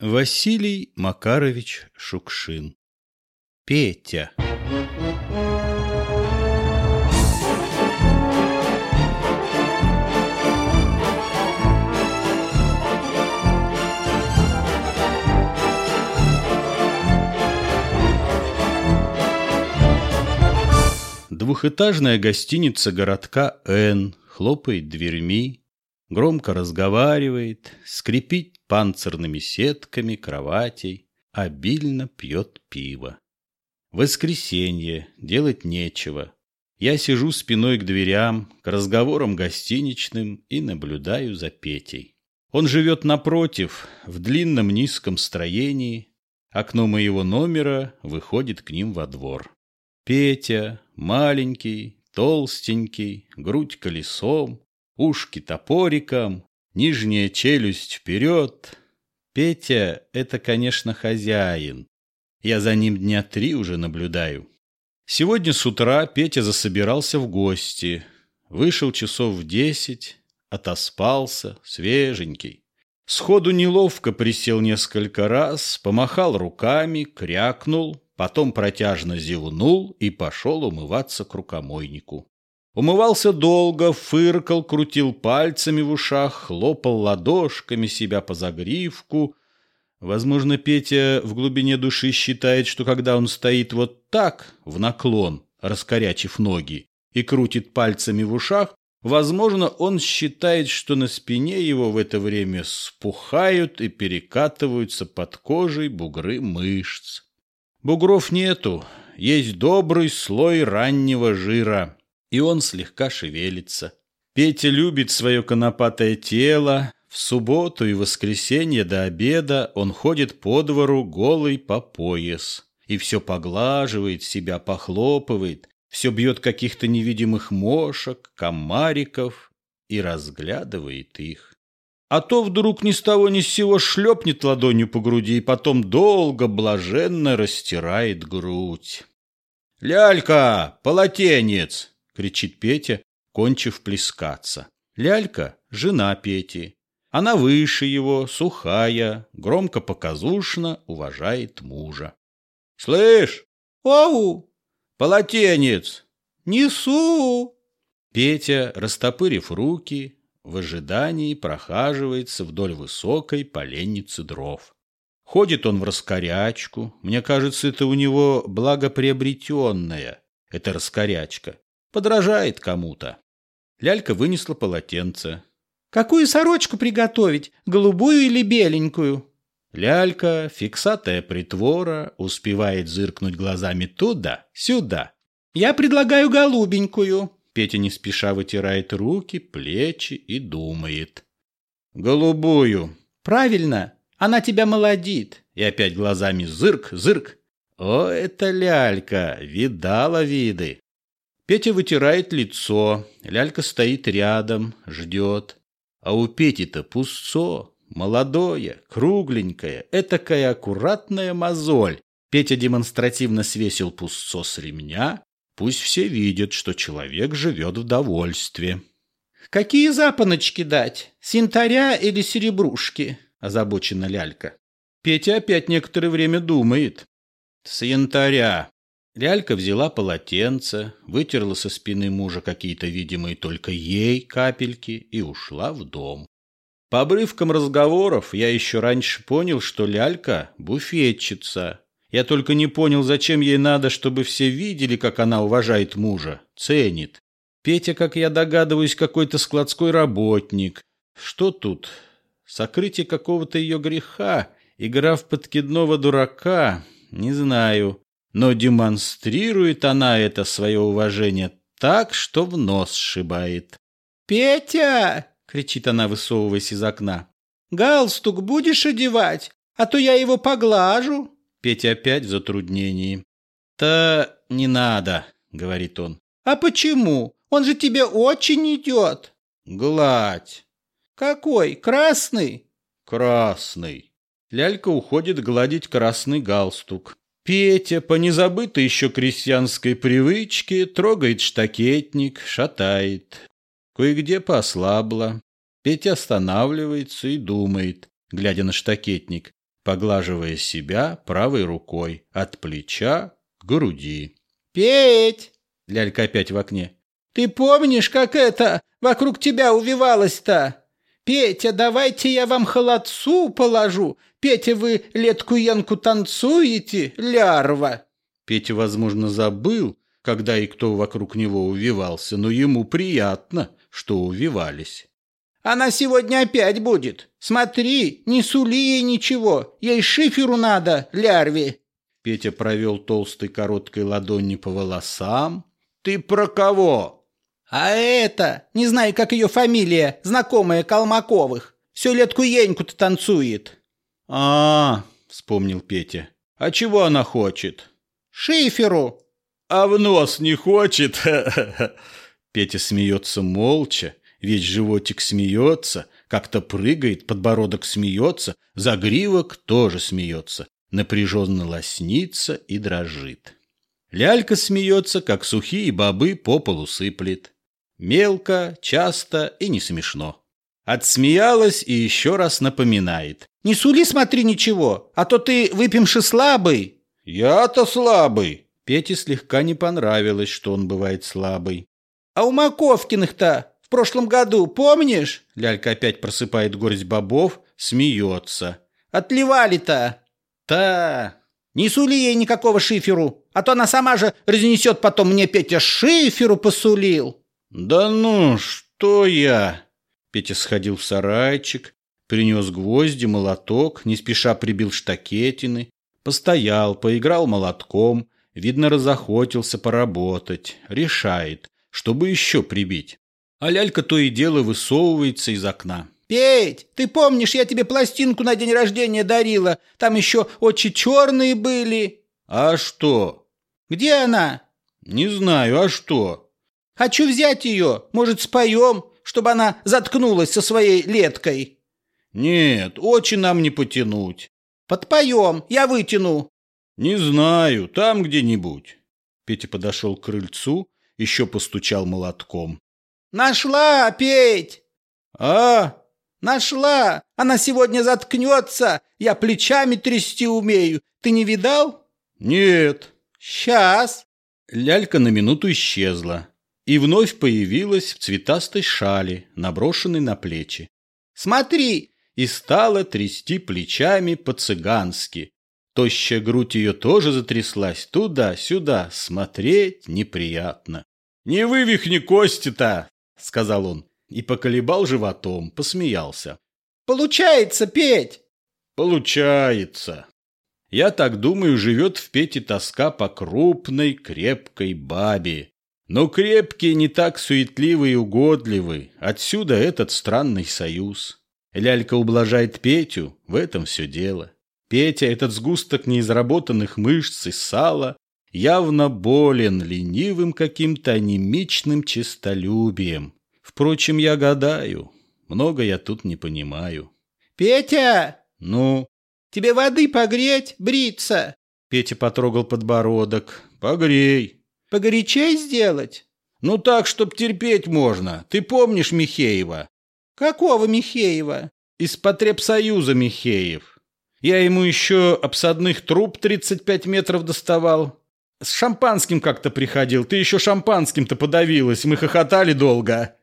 Василий Макарович Шукшин. Петя. Двухэтажная гостиница городка Н. Хлопает дверьми, громко разговаривает, скрипит панцирными сетками кроватей, обильно пьет пиво. Воскресенье, делать нечего. Я сижу спиной к дверям, к разговорам гостиничным и наблюдаю за Петей. Он живет напротив, в длинном низком строении. Окно моего номера выходит к ним во двор. Петя, маленький, толстенький, грудь колесом, ушки топориком, нижняя челюсть вперед. Петя — это, конечно, хозяин. Я за ним дня три уже наблюдаю. Сегодня с утра Петя засобирался в гости. Вышел часов в десять, отоспался, свеженький. Сходу неловко присел несколько раз, помахал руками, крякнул, потом протяжно зевнул и пошел умываться к рукомойнику. Умывался долго, фыркал, крутил пальцами в ушах, хлопал ладошками себя по загривку. Возможно, Петя в глубине души считает, что когда он стоит вот так, в наклон, раскорячив ноги, и крутит пальцами в ушах, возможно, он считает, что на спине его в это время спухают и перекатываются под кожей бугры мышц. Бугров нету, есть добрый слой раннего жира и он слегка шевелится. Петя любит свое конопатое тело. В субботу и воскресенье до обеда он ходит по двору голый по пояс. И все поглаживает, себя похлопывает, все бьет каких-то невидимых мошек, комариков и разглядывает их. А то вдруг ни с того ни с сего шлепнет ладонью по груди и потом долго блаженно растирает грудь. «Лялька, полотенец!» — кричит Петя, кончив плескаться. Лялька — жена Пети. Она выше его, сухая, громко показушно уважает мужа. «Слышь, ау, полотенец, несу!» Петя, растопырив руки, в ожидании прохаживается вдоль высокой поленницы дров. Ходит он в раскорячку. Мне кажется, это у него благоприобретенная, эта раскорячка подражает кому-то. Лялька вынесла полотенце. «Какую сорочку приготовить, голубую или беленькую?» Лялька, фиксатая притвора, успевает зыркнуть глазами туда, сюда. «Я предлагаю голубенькую». Петя не спеша вытирает руки, плечи и думает. «Голубую». «Правильно, она тебя молодит». И опять глазами зырк, зырк. О, это лялька, видала виды. Петя вытирает лицо, лялька стоит рядом, ждет. А у Пети-то пусцо, молодое, кругленькое, этакая аккуратная мозоль. Петя демонстративно свесил пусцо с ремня. Пусть все видят, что человек живет в довольстве. «Какие запоночки дать? Синтаря или серебрушки?» – озабочена лялька. Петя опять некоторое время думает. «С янтаря», Лялька взяла полотенце, вытерла со спины мужа какие-то видимые только ей капельки и ушла в дом. По обрывкам разговоров я еще раньше понял, что Лялька – буфетчица. Я только не понял, зачем ей надо, чтобы все видели, как она уважает мужа, ценит. Петя, как я догадываюсь, какой-то складской работник. Что тут? Сокрытие какого-то ее греха, игра в подкидного дурака? Не знаю. Но демонстрирует она это свое уважение так, что в нос сшибает. «Петя!» — кричит она, высовываясь из окна. «Галстук будешь одевать, а то я его поглажу». Петя опять в затруднении. «Да не надо», — говорит он. «А почему? Он же тебе очень идет». «Гладь». «Какой? Красный?» «Красный». Лялька уходит гладить красный галстук. Петя по незабытой еще крестьянской привычке трогает штакетник, шатает. Кое-где послабло. Петя останавливается и думает, глядя на штакетник. поглаживая себя правой рукой от плеча к груди. «Петь!» — лялька опять в окне. «Ты помнишь, как это вокруг тебя увивалось-то? Петя, давайте я вам холодцу положу. Петя, вы летку-янку танцуете, лярва?» Петя, возможно, забыл, когда и кто вокруг него увивался, но ему приятно, что увивались. Она сегодня опять будет. Смотри, не сули ей ничего. Ей шиферу надо, лярве. Петя провел толстой короткой ладони по волосам. Ты про кого? А это, не знаю, как ее фамилия, знакомая Колмаковых. Все летку еньку-то танцует. А, вспомнил Петя. А чего она хочет? Шиферу. А в нос не хочет? Петя смеется молча, Весь животик смеется, как-то прыгает, подбородок смеется, загривок тоже смеется, напряженно лоснится и дрожит. Лялька смеется, как сухие бобы по полу сыплет. Мелко, часто и не смешно. Отсмеялась и еще раз напоминает. «Не сули, смотри, ничего, а то ты выпьемши слабый». «Я-то слабый». Пете слегка не понравилось, что он бывает слабый. «А у Маковкиных-то в прошлом году, помнишь?» Лялька опять просыпает горсть бобов, смеется. «Отливали-то!» «Та!» «Не сули ей никакого шиферу, а то она сама же разнесет потом мне Петя шиферу посулил!» «Да ну, что я?» Петя сходил в сарайчик, принес гвозди, молоток, не спеша прибил штакетины, постоял, поиграл молотком, видно, разохотился поработать, решает, чтобы еще прибить. А лялька то и дело высовывается из окна. «Петь, ты помнишь, я тебе пластинку на день рождения дарила? Там еще очи черные были». «А что?» «Где она?» «Не знаю, а что?» «Хочу взять ее. Может, споем, чтобы она заткнулась со своей леткой?» «Нет, очи нам не потянуть». «Подпоем, я вытяну». «Не знаю, там где-нибудь». Петя подошел к крыльцу, еще постучал молотком. «Нашла, Петь!» «А, нашла! Она сегодня заткнется! Я плечами трясти умею! Ты не видал?» «Нет». «Сейчас!» Лялька на минуту исчезла и вновь появилась в цветастой шали, наброшенной на плечи. «Смотри!» И стала трясти плечами по-цыгански. Тощая грудь ее тоже затряслась туда-сюда, смотреть неприятно. «Не вывихни кости-то!» — сказал он. И поколебал животом, посмеялся. «Получается, Петь!» «Получается!» Я так думаю, живет в Пете тоска по крупной, крепкой бабе. Но крепкие не так суетливы и угодливы. Отсюда этот странный союз. Лялька ублажает Петю, в этом все дело. Петя, этот сгусток неизработанных мышц и сала, явно болен ленивым каким-то анемичным честолюбием. Впрочем, я гадаю, много я тут не понимаю. «Петя!» «Ну?» «Тебе воды погреть, бриться?» Петя потрогал подбородок. «Погрей». «Погорячей сделать?» «Ну так, чтоб терпеть можно. Ты помнишь Михеева?» «Какого Михеева?» «Из потребсоюза Михеев. Я ему еще обсадных труб 35 метров доставал. С шампанским как-то приходил. Ты еще шампанским-то подавилась. Мы хохотали долго.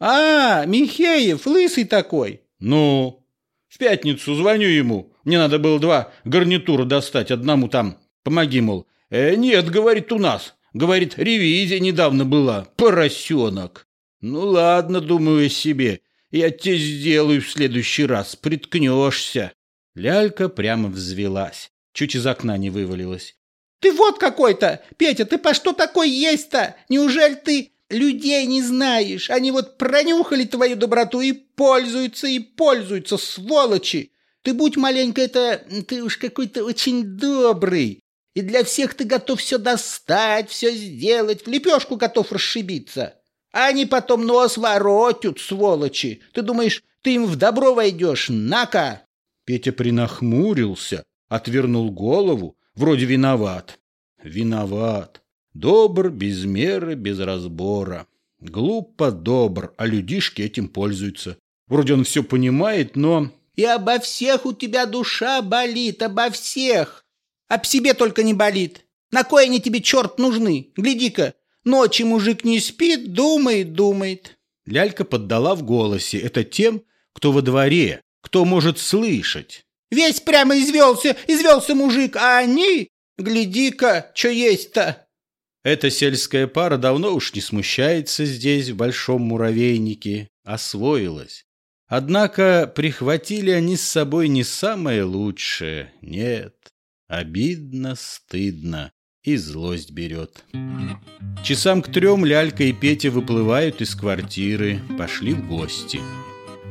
А, Михеев, лысый такой. Ну, в пятницу звоню ему. Мне надо было два гарнитура достать. Одному там помоги, мол. Э, нет, говорит, у нас. Говорит, ревизия недавно была. Поросенок. Ну ладно, думаю себе. Я тебе сделаю в следующий раз. Приткнешься. Лялька прямо взвелась. Чуть из окна не вывалилась. Ты вот какой-то! Петя, ты по что такой есть-то? Неужели ты людей не знаешь? Они вот пронюхали твою доброту и пользуются, и пользуются, сволочи! Ты будь маленько это... Ты уж какой-то очень добрый. И для всех ты готов все достать, все сделать, в лепешку готов расшибиться. А они потом нос воротят, сволочи. Ты думаешь, ты им в добро войдешь? На-ка!» Петя принахмурился, отвернул голову, Вроде виноват. Виноват. Добр без меры, без разбора. Глупо добр, а людишки этим пользуются. Вроде он все понимает, но И обо всех у тебя душа болит, обо всех. Об себе только не болит. На кой они тебе, черт, нужны? Гляди-ка, ночи мужик не спит, думает, думает. Лялька поддала в голосе. Это тем, кто во дворе, кто может слышать. Весь прямо извелся, извелся мужик, а они, гляди-ка, что есть-то. Эта сельская пара давно уж не смущается здесь, в большом муравейнике, освоилась. Однако прихватили они с собой не самое лучшее, нет. Обидно, стыдно, и злость берет. Часам к трем Лялька и Петя выплывают из квартиры, пошли в гости.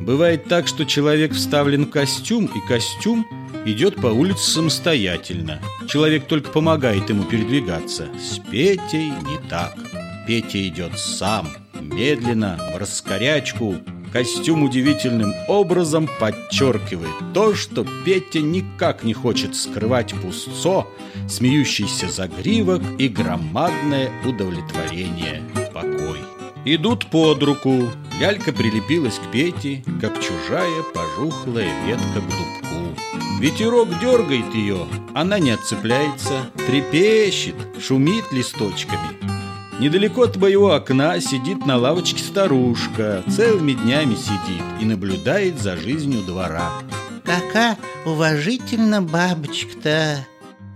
Бывает так, что человек вставлен в костюм, и костюм идет по улице самостоятельно. Человек только помогает ему передвигаться. С Петей не так. Петя идет сам, медленно, в раскорячку. Костюм удивительным образом подчеркивает то, что Петя никак не хочет скрывать пустцо, смеющийся загривок и громадное удовлетворение, покой. Идут под руку. Лялька прилепилась к Пете, как чужая пожухлая ветка к дубку. Ветерок дергает ее, она не отцепляется, трепещет, шумит листочками. Недалеко от моего окна сидит на лавочке старушка, целыми днями сидит и наблюдает за жизнью двора. Какая уважительно бабочка-то,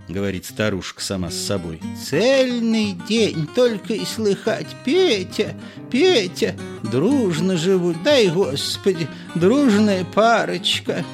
говорит старушка сама с собой. Цельный день только и слыхать Петя, Петя, дружно живут, дай Господи, дружная парочка.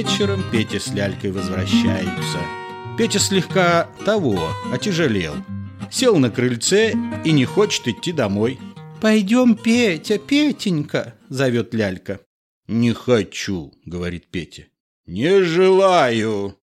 Вечером Петя с Лялькой возвращаются. Петя слегка того, отяжелел. Сел на крыльце и не хочет идти домой. «Пойдем, Петя, Петенька!» — зовет Лялька. «Не хочу», — говорит Петя. «Не желаю».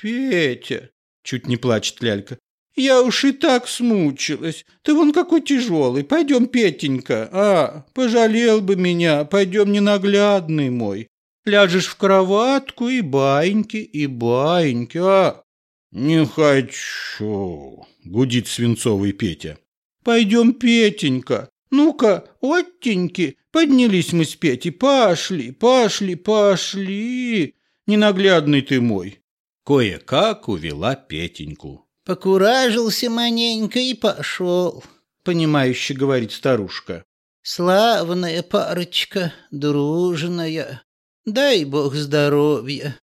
«Петя!» — чуть не плачет Лялька. «Я уж и так смучилась. Ты вон какой тяжелый. Пойдем, Петенька. А, пожалел бы меня. Пойдем, ненаглядный мой. Ляжешь в кроватку и баиньки, и баиньки, а...» «Не хочу», — гудит свинцовый Петя. «Пойдем, Петенька. Ну-ка, оттеньки, поднялись мы с Петей, пошли, пошли, пошли. Ненаглядный ты мой». Кое-как увела Петеньку. «Покуражился маненько и пошел», — понимающе говорит старушка. «Славная парочка, дружная. Дай бог здоровья.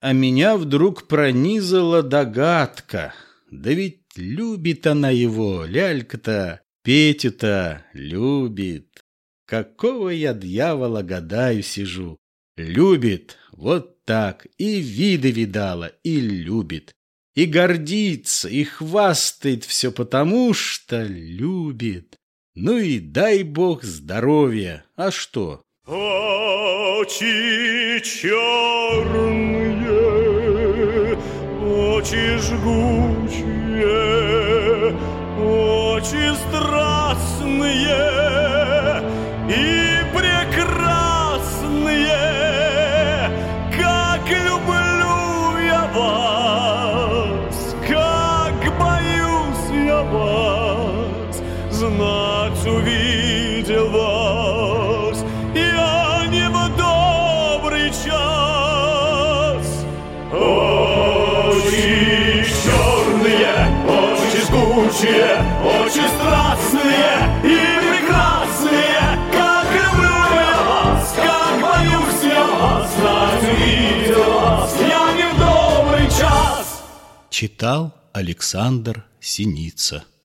А меня вдруг пронизала догадка. Да ведь любит она его, лялька-то, Петю-то любит. Какого я дьявола гадаю сижу. Любит, вот так, и виды видала, и любит. И гордится, и хвастает все потому, что любит. Ну и дай бог здоровья. А что? Очи черные, очи жгучие, очи страстные и прекрасные, как люблю я вас, как боюсь я вас, знать увидел вас. Жгучие, очи страстные и прекрасные, как люблю я вас, как боюсь я вас, знать увидел вас, я не в добрый час. Читал Александр Синица